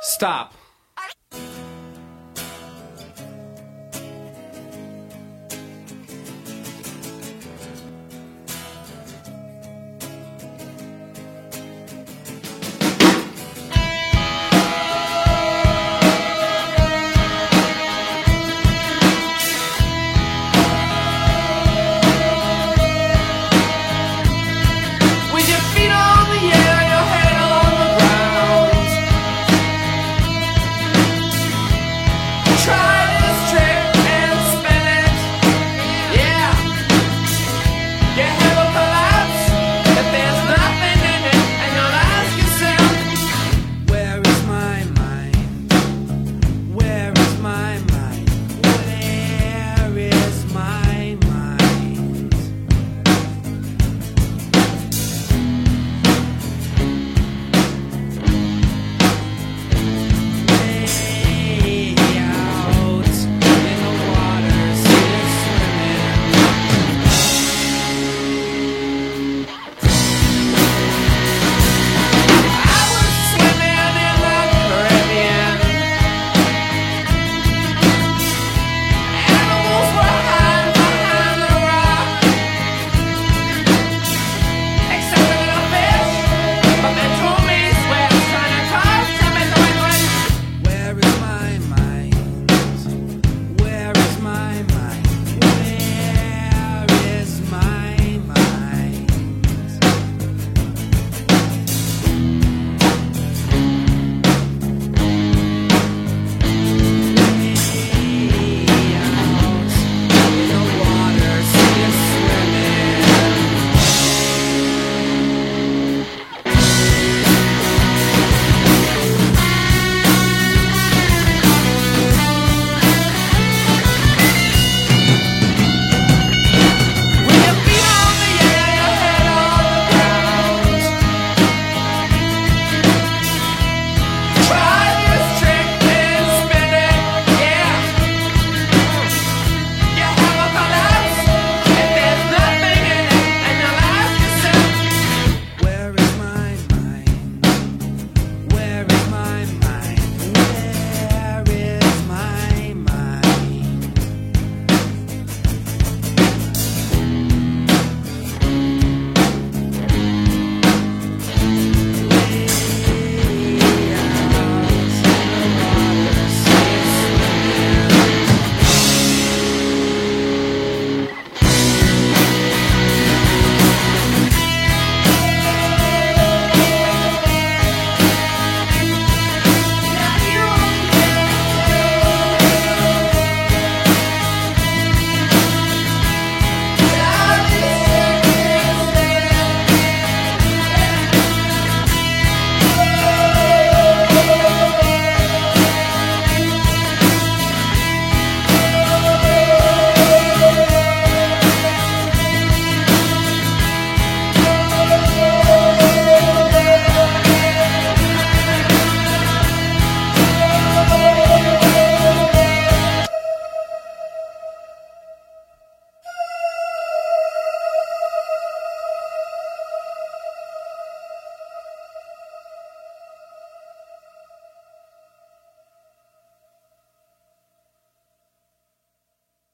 Stop.